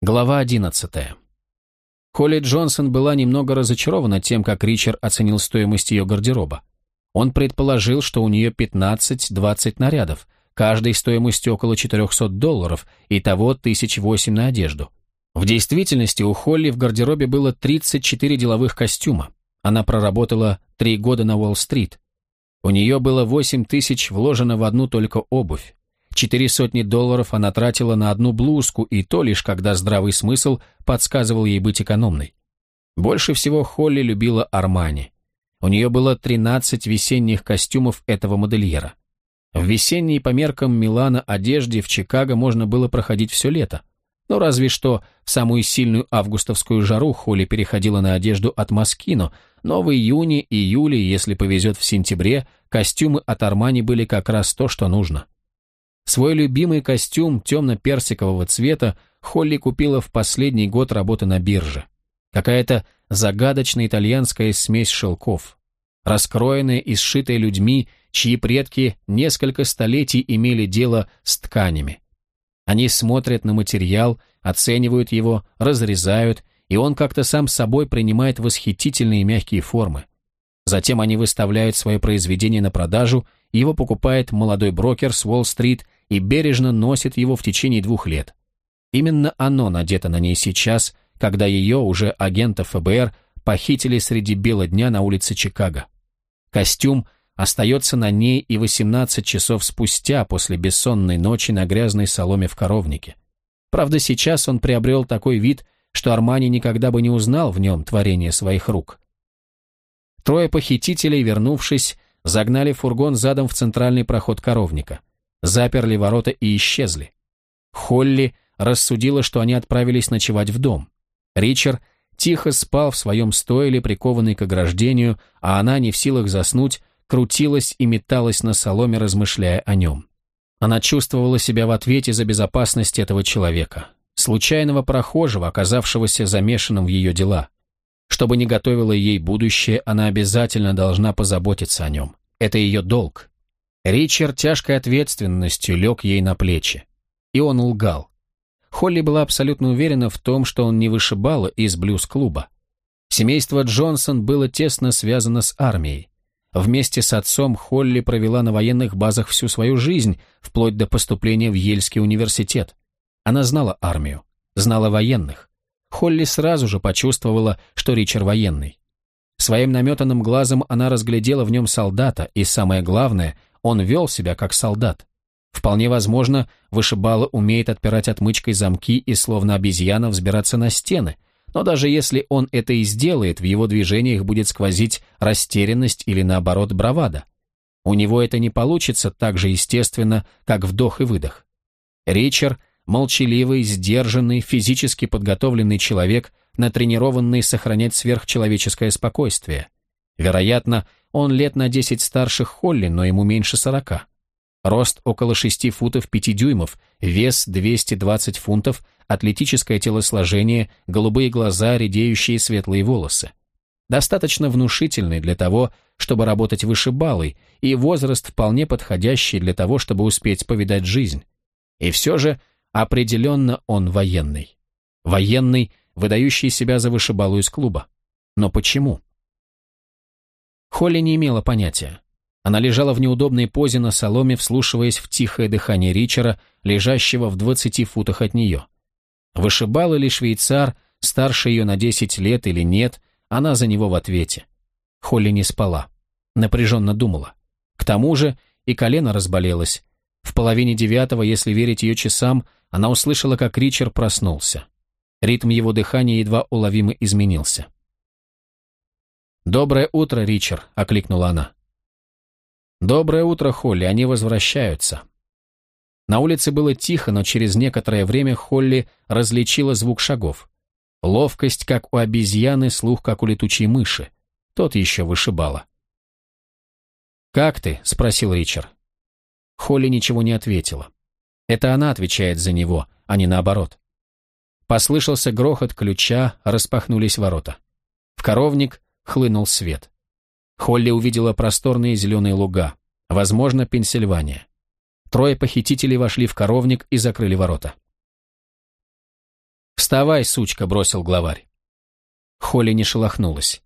Глава 11. Холли Джонсон была немного разочарована тем, как Ричард оценил стоимость ее гардероба. Он предположил, что у нее 15-20 нарядов, каждый стоимостью около 400 долларов, и того тысяч восемь на одежду. В действительности у Холли в гардеробе было 34 деловых костюма. Она проработала три года на Уолл-стрит. У нее было 8 тысяч вложено в одну только обувь. Четыре сотни долларов она тратила на одну блузку, и то лишь когда здравый смысл подсказывал ей быть экономной. Больше всего Холли любила Армани. У нее было 13 весенних костюмов этого модельера. В весенней по меркам Милана одежде в Чикаго можно было проходить все лето. Но разве что в самую сильную августовскую жару Холли переходила на одежду от Маскино, но в июне, июле, если повезет в сентябре, костюмы от Армани были как раз то, что нужно. Свой любимый костюм темно-персикового цвета Холли купила в последний год работы на бирже. Какая-то загадочная итальянская смесь шелков, раскроенная и сшитая людьми, чьи предки несколько столетий имели дело с тканями. Они смотрят на материал, оценивают его, разрезают, и он как-то сам собой принимает восхитительные мягкие формы. Затем они выставляют свое произведение на продажу, его покупает молодой брокер с Уолл-стрит и бережно носит его в течение двух лет. Именно оно надето на ней сейчас, когда ее, уже агента ФБР, похитили среди бела дня на улице Чикаго. Костюм остается на ней и 18 часов спустя после бессонной ночи на грязной соломе в коровнике. Правда, сейчас он приобрел такой вид, что Армани никогда бы не узнал в нем творение своих рук. Трое похитителей, вернувшись, загнали фургон задом в центральный проход коровника заперли ворота и исчезли. Холли рассудила, что они отправились ночевать в дом. Ричард тихо спал в своем стойле, прикованный к ограждению, а она, не в силах заснуть, крутилась и металась на соломе, размышляя о нем. Она чувствовала себя в ответе за безопасность этого человека, случайного прохожего, оказавшегося замешанным в ее дела. Чтобы не готовило ей будущее, она обязательно должна позаботиться о нем. Это ее долг. Ричард тяжкой ответственностью лег ей на плечи. И он лгал. Холли была абсолютно уверена в том, что он не вышибала из блюз-клуба. Семейство Джонсон было тесно связано с армией. Вместе с отцом Холли провела на военных базах всю свою жизнь, вплоть до поступления в Ельский университет. Она знала армию, знала военных. Холли сразу же почувствовала, что Ричард военный. Своим наметанным глазом она разглядела в нем солдата, и самое главное, он вел себя как солдат. Вполне возможно, вышибала умеет отпирать отмычкой замки и словно обезьяна взбираться на стены, но даже если он это и сделает, в его движениях будет сквозить растерянность или наоборот бравада. У него это не получится так же естественно, как вдох и выдох. Ричард – молчаливый, сдержанный, физически подготовленный человек, натренированный сохранять сверхчеловеческое спокойствие. Вероятно, он лет на 10 старше Холли, но ему меньше 40. Рост около 6 футов 5 дюймов, вес 220 фунтов, атлетическое телосложение, голубые глаза, редеющие светлые волосы. Достаточно внушительный для того, чтобы работать вышибалой, и возраст вполне подходящий для того, чтобы успеть повидать жизнь. И все же определенно он военный. Военный, выдающий себя за вышибалу из клуба. Но почему? Холли не имела понятия. Она лежала в неудобной позе на соломе, вслушиваясь в тихое дыхание Ричера, лежащего в двадцати футах от нее. Вышибал или швейцар, старше ее на десять лет или нет, она за него в ответе. Холли не спала. Напряженно думала. К тому же и колено разболелось. В половине девятого, если верить ее часам, она услышала, как Ричард проснулся. Ритм его дыхания едва уловимо изменился. «Доброе утро, Ричард», — окликнула она. «Доброе утро, Холли, они возвращаются». На улице было тихо, но через некоторое время Холли различила звук шагов. Ловкость, как у обезьяны, слух, как у летучей мыши. Тот еще вышибала. «Как ты?» — спросил Ричард. Холли ничего не ответила. Это она отвечает за него, а не наоборот. Послышался грохот ключа, распахнулись ворота. В коровник хлынул свет. Холли увидела просторные зеленые луга, возможно, Пенсильвания. Трое похитителей вошли в коровник и закрыли ворота. «Вставай, сучка!» — бросил главарь. Холли не шелохнулась.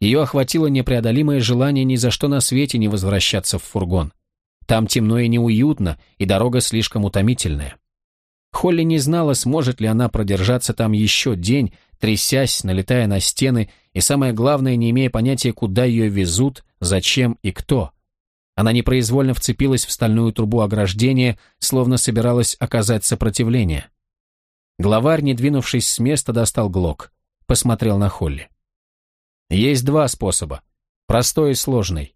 Ее охватило непреодолимое желание ни за что на свете не возвращаться в фургон. Там темно и неуютно, и дорога слишком утомительная. Холли не знала, сможет ли она продержаться там еще день, трясясь, налетая на стены, и самое главное, не имея понятия, куда ее везут, зачем и кто. Она непроизвольно вцепилась в стальную трубу ограждения, словно собиралась оказать сопротивление. Главарь, не двинувшись с места, достал глок. Посмотрел на Холли. «Есть два способа. Простой и сложный».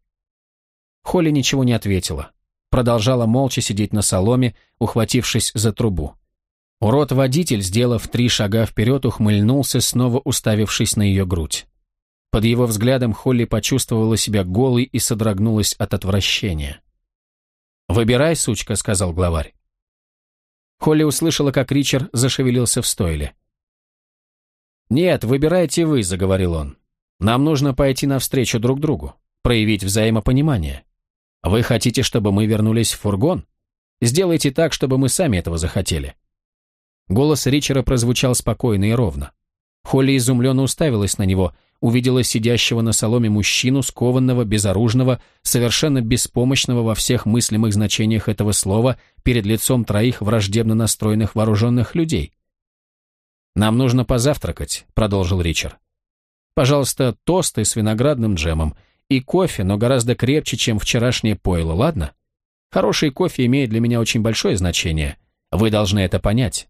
Холли ничего не ответила. Продолжала молча сидеть на соломе, ухватившись за трубу. Урод-водитель, сделав три шага вперед, ухмыльнулся, снова уставившись на ее грудь. Под его взглядом Холли почувствовала себя голой и содрогнулась от отвращения. «Выбирай, сучка», — сказал главарь. Холли услышала, как Ричард зашевелился в стойле. «Нет, выбирайте вы», — заговорил он. «Нам нужно пойти навстречу друг другу, проявить взаимопонимание. Вы хотите, чтобы мы вернулись в фургон? Сделайте так, чтобы мы сами этого захотели. Голос Ричера прозвучал спокойно и ровно. Холли изумленно уставилась на него, увидела сидящего на соломе мужчину, скованного, безоружного, совершенно беспомощного во всех мыслимых значениях этого слова перед лицом троих враждебно настроенных вооруженных людей. «Нам нужно позавтракать», — продолжил Ричард. «Пожалуйста, тосты с виноградным джемом и кофе, но гораздо крепче, чем вчерашнее пойло, ладно? Хороший кофе имеет для меня очень большое значение. Вы должны это понять».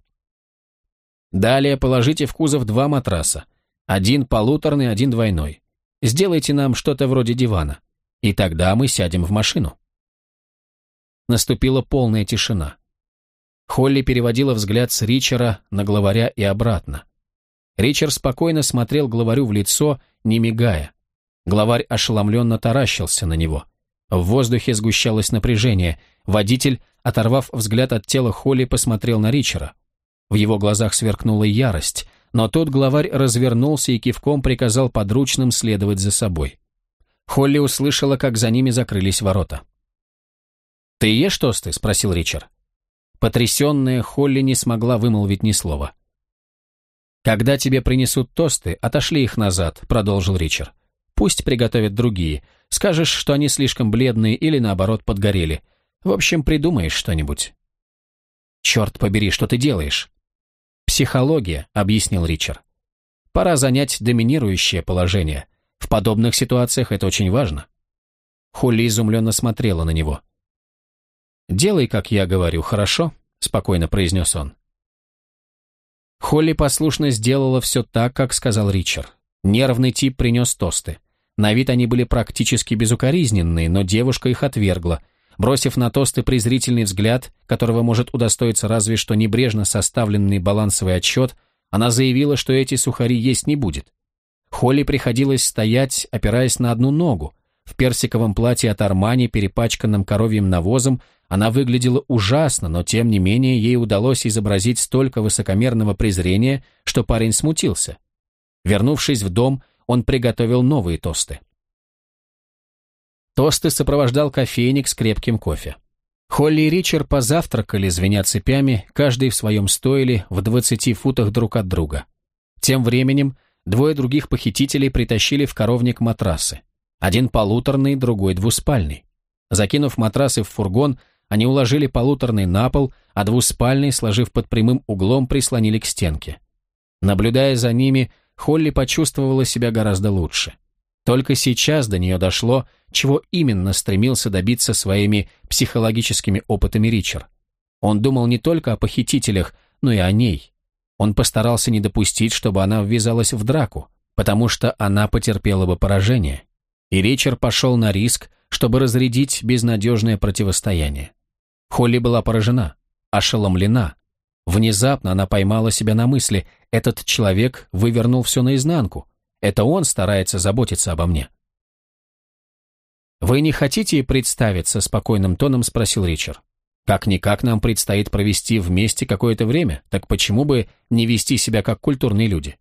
Далее положите в кузов два матраса. Один полуторный, один двойной. Сделайте нам что-то вроде дивана. И тогда мы сядем в машину. Наступила полная тишина. Холли переводила взгляд с Ричера на главаря и обратно. Ричард спокойно смотрел главарю в лицо, не мигая. Главарь ошеломленно таращился на него. В воздухе сгущалось напряжение. Водитель, оторвав взгляд от тела Холли, посмотрел на Ричера. В его глазах сверкнула ярость, но тот главарь развернулся и кивком приказал подручным следовать за собой. Холли услышала, как за ними закрылись ворота. «Ты ешь тосты?» — спросил Ричард. Потрясенная Холли не смогла вымолвить ни слова. «Когда тебе принесут тосты, отошли их назад», — продолжил Ричард. «Пусть приготовят другие. Скажешь, что они слишком бледные или, наоборот, подгорели. В общем, придумаешь что-нибудь». «Черт побери, что ты делаешь?» «Психология», — объяснил Ричард. «Пора занять доминирующее положение. В подобных ситуациях это очень важно». Холли изумленно смотрела на него. «Делай, как я говорю, хорошо?» — спокойно произнес он. Холли послушно сделала все так, как сказал Ричард. Нервный тип принес тосты. На вид они были практически безукоризненные, но девушка их отвергла, Бросив на тосты презрительный взгляд, которого может удостоиться разве что небрежно составленный балансовый отчет, она заявила, что эти сухари есть не будет. Холли приходилось стоять, опираясь на одну ногу. В персиковом платье от Армани, перепачканном коровьим навозом, она выглядела ужасно, но тем не менее ей удалось изобразить столько высокомерного презрения, что парень смутился. Вернувшись в дом, он приготовил новые тосты. Тосты сопровождал кофейник с крепким кофе. Холли и Ричард позавтракали, звеня цепями, каждый в своем стойле в 20 футах друг от друга. Тем временем двое других похитителей притащили в коровник матрасы. Один полуторный, другой двуспальный. Закинув матрасы в фургон, они уложили полуторный на пол, а двуспальный, сложив под прямым углом, прислонили к стенке. Наблюдая за ними, Холли почувствовала себя гораздо лучше. Только сейчас до нее дошло, чего именно стремился добиться своими психологическими опытами Ричард. Он думал не только о похитителях, но и о ней. Он постарался не допустить, чтобы она ввязалась в драку, потому что она потерпела бы поражение. И Ричард пошел на риск, чтобы разрядить безнадежное противостояние. Холли была поражена, ошеломлена. Внезапно она поймала себя на мысли, этот человек вывернул все наизнанку, это он старается заботиться обо мне. «Вы не хотите представиться?» – спокойным тоном спросил Ричард. «Как-никак нам предстоит провести вместе какое-то время, так почему бы не вести себя как культурные люди?»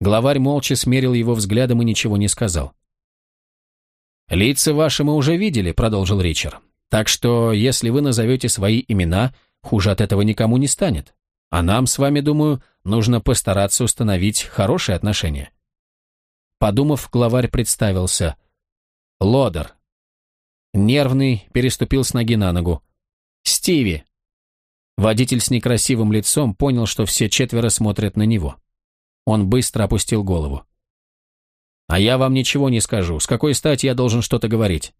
Главарь молча смерил его взглядом и ничего не сказал. «Лица ваши мы уже видели», — продолжил Ричард. «Так что, если вы назовете свои имена, хуже от этого никому не станет. А нам с вами, думаю, нужно постараться установить хорошие отношения. Подумав, главарь представился. Лодер. Нервный переступил с ноги на ногу. Стиви. Водитель с некрасивым лицом понял, что все четверо смотрят на него. Он быстро опустил голову. «А я вам ничего не скажу. С какой стати я должен что-то говорить?»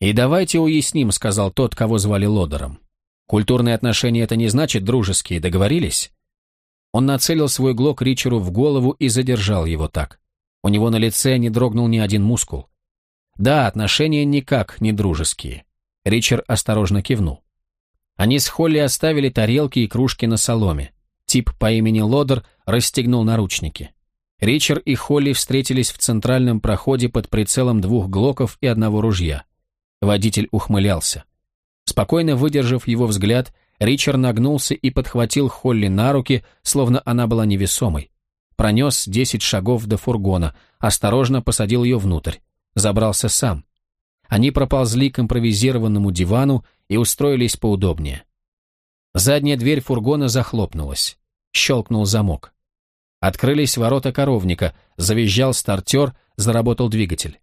«И давайте уясним», — сказал тот, кого звали Лодером. «Культурные отношения — это не значит дружеские, договорились?» Он нацелил свой глок Ричеру в голову и задержал его так. У него на лице не дрогнул ни один мускул. Да, отношения никак не дружеские. Ричард осторожно кивнул. Они с Холли оставили тарелки и кружки на соломе. Тип по имени Лодер расстегнул наручники. Ричард и Холли встретились в центральном проходе под прицелом двух глоков и одного ружья. Водитель ухмылялся. Спокойно выдержав его взгляд, Ричард нагнулся и подхватил Холли на руки, словно она была невесомой. Пронес десять шагов до фургона, осторожно посадил ее внутрь. Забрался сам. Они проползли к импровизированному дивану и устроились поудобнее. Задняя дверь фургона захлопнулась. Щелкнул замок. Открылись ворота коровника, завизжал стартер, заработал двигатель.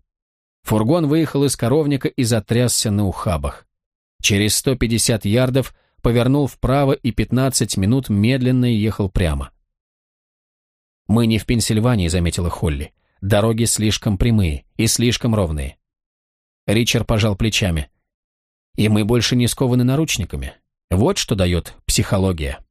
Фургон выехал из коровника и затрясся на ухабах. Через 150 ярдов повернул вправо и 15 минут медленно ехал прямо. «Мы не в Пенсильвании», — заметила Холли. «Дороги слишком прямые и слишком ровные». Ричард пожал плечами. «И мы больше не скованы наручниками. Вот что дает психология».